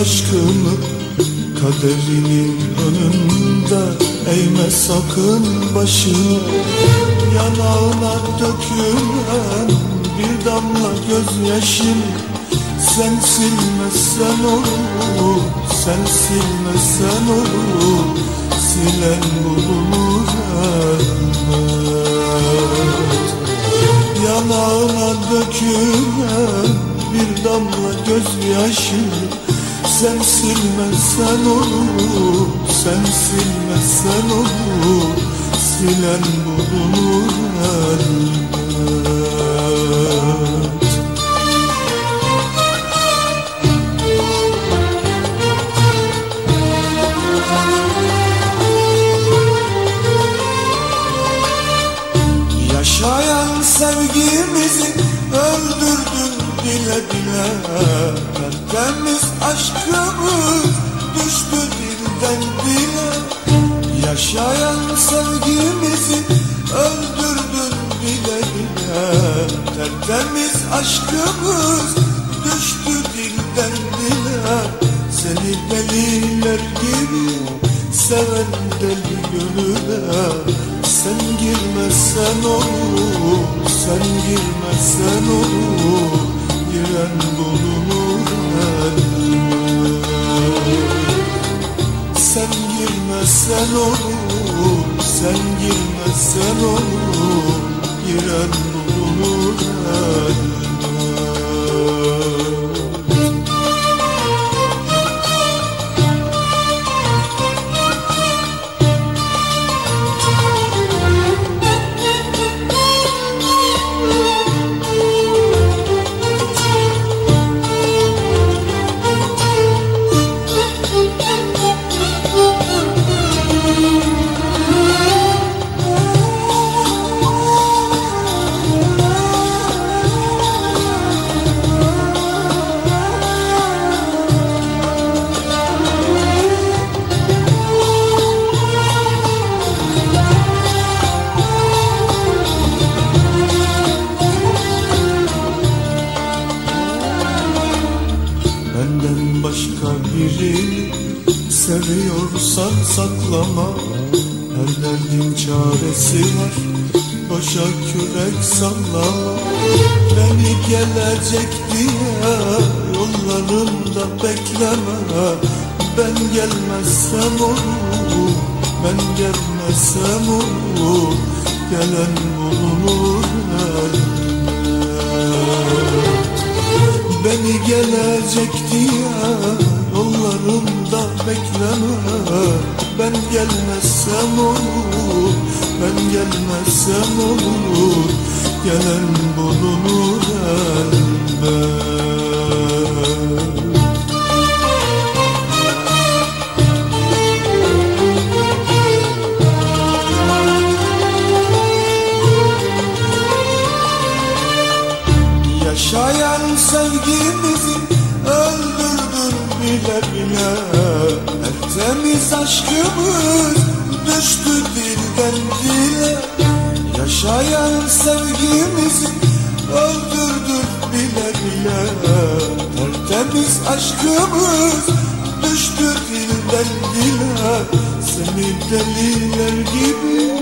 Aşkımı Kaderinin önünde Eğme sakın başını. Yanağına dökülen Bir damla gözyaşım Sen silmezsen olur Sen silmezsen olur. Silen bulunur elbet. Yanağına dökülen bir damla gözyaşı Sen silmezsen olur, sen silmezsen olur Silen bulunur elbet bile Tertemiz aşkımız düştü dilden dile. Yaşayan sevgimizi öldürdün bile bile. Tertemiz aşkımız düştü dilden dile. Seni deliler gibi seven deli gönüle. Sen girmezsen olur, sen girmezsen olur bulunur Sen girmezsen olur, sen girmezsen olur Giren bulunur elbet seviyorsan saklama. Her derdin çaresi var Boşa kürek sallama Beni gelecek diye yollarında bekleme. Ben gelmezsem olur Ben gelmezsem olur. Gelen bulunur Beni gelecek diye yollarımda bekleme Ben gelmezsem olur, ben gelmezsem olur. Gelen bulunur elbet. Yaşayan sevgimizi öldürdün bile bile Tertemiz aşkımız düştü dilden dile. Yaşayan sevgimizi öldürdün bile bile. Tertemiz aşkımız düştü dilden dile. Seni deliler gibi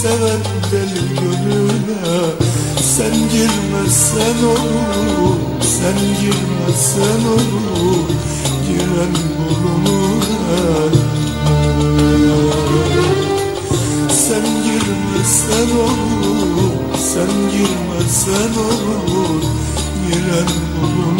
seven deli gönüle sen girmezsen olur, sen girmezsen olur Giren bulunur. Elbet Sen girmezsen olur, sen girmezsen olur. Giren bulunur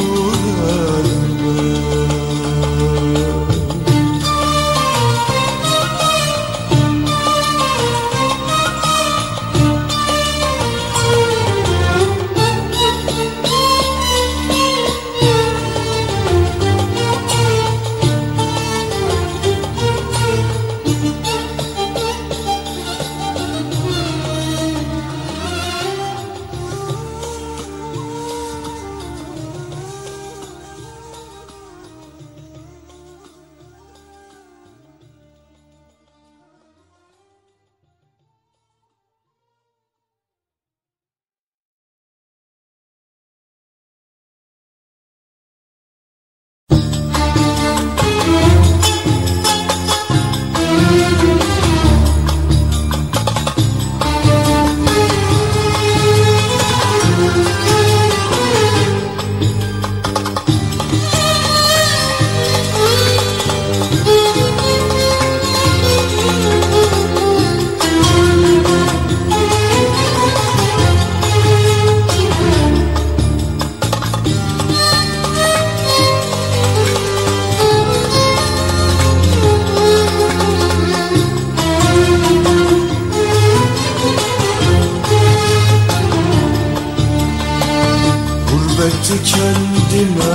Gurbeti kendime.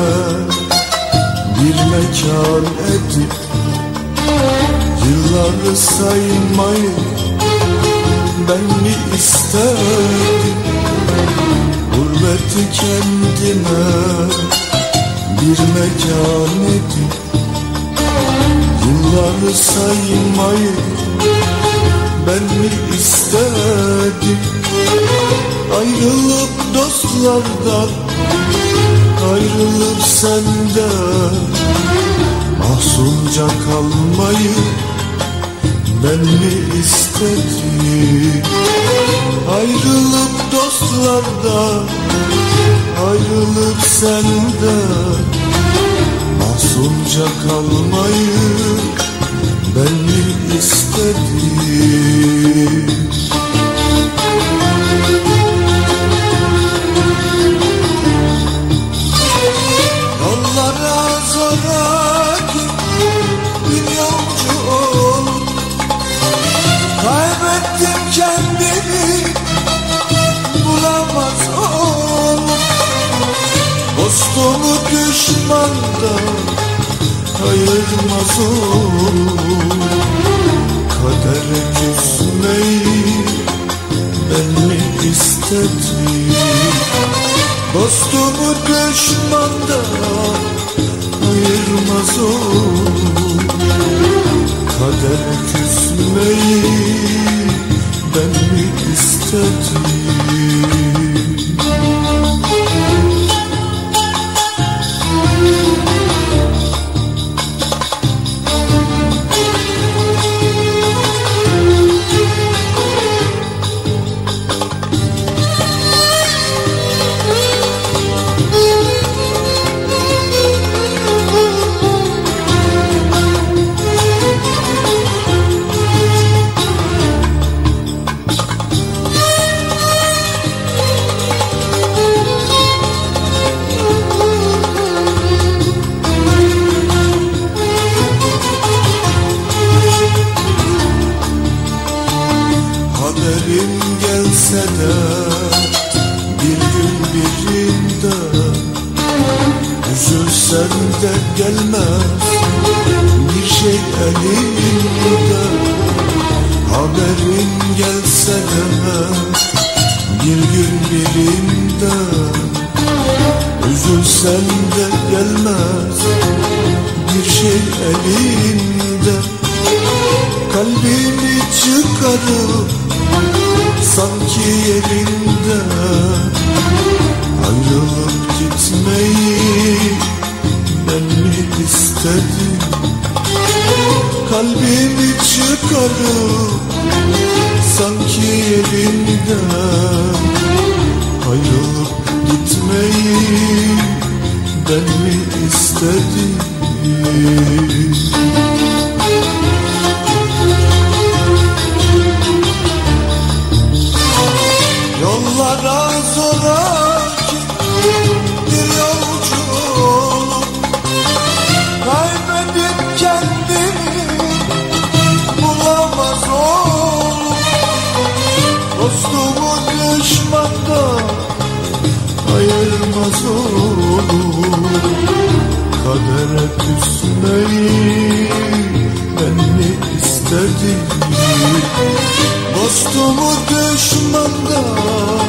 Bir mekan edip Yılları saymayı ben mi istedim? Gurbeti kendime bir mekan edip Yılları saymayı ben mi istedim? Ayrılıp dostlardan Ayrılıp senden Mahzunca kalmayı Ben mi istedim. Ayrılıp dostlardan Ayrılıp senden Mahzunca kalmayı ayırmaz olup Kadere küsmeyi ben mi istedim? Dostumu düşmandan ayırmaz olur Kader küsmeyi ben mi bir gün birinde Üzülsem de gelmez. Bir şey elimde. Kalbimi çıkarıp sanki yerinde. Ayrılıp gitmeyi ben mi istedim? Kalbimi çıkarıp sanki yerinde Ayrılıp gitmeyi ben mi istedim ayırmaz olup Kadere küsmeyi ben mi istedim Dostumu düşmandan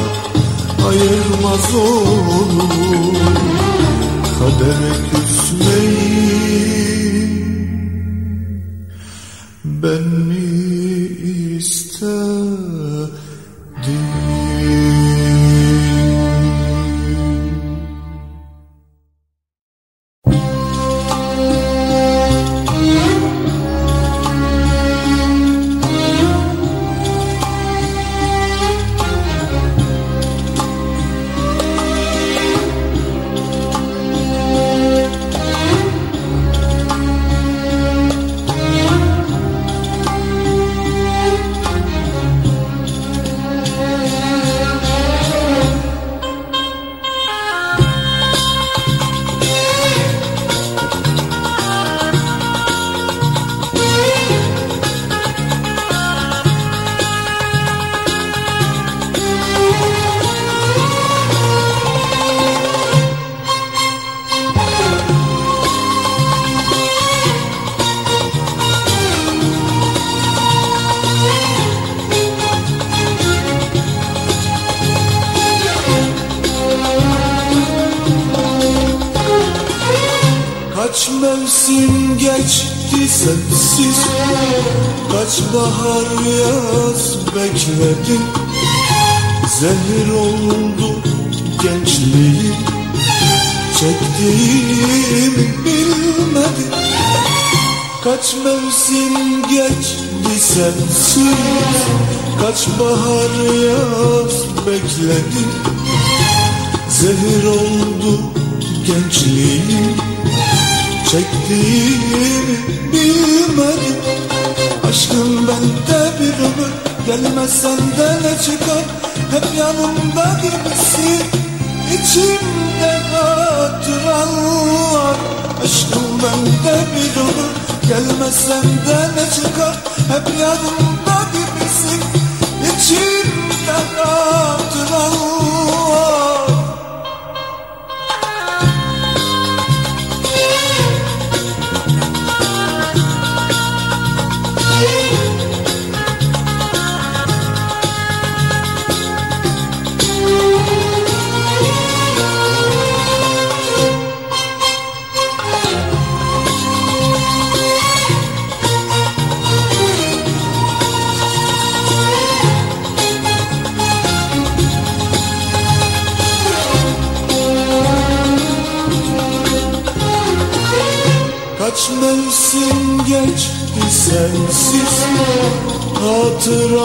ayırmaz olur Kadere küsmeyi ben mi istedim sensiz Kaç bahar yaz bekledim. Zehir oldu gençliğim Çektiğimi bilmedim. Kaç mevsim geçti sensiz Kaç bahar yaz bekledim. Zehir oldu gençliğim Çektiğimi bilmedim Aşkım bende bir ömür Gelmezsen de ne çıkar? Hep yanımda gibisin İçimde hatıralar. Aşkım bende bir ömür Gelmezsen de ne çıkar? Hep yanımda gibisin İçimde hatıralar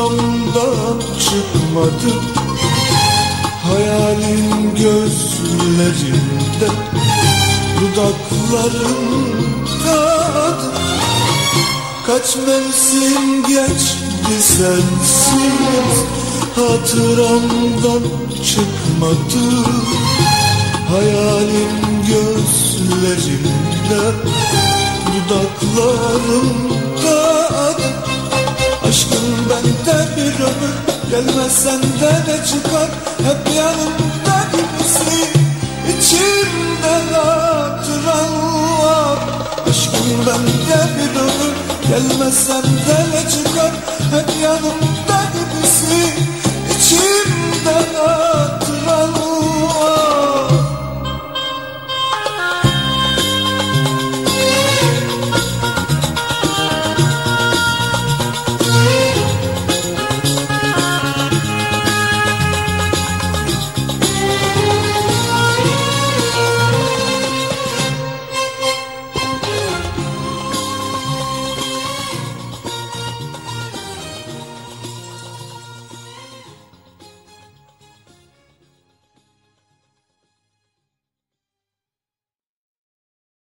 Hatıramdan çıkmadı. Hayalin gözlerinde Dudakların tadı. Kaç mevsim geçti sensiz Hatıramdan çıkmadı. Hayalin gözlerinde Dudaklarımda Gelmezsen de ne çıkar? Hep yanımda gibisin İçimde hatıralar Aşkın bende bir ömür Gelmezsen de ne çıkar? Hep yanımda gibisin İçimde hatıralar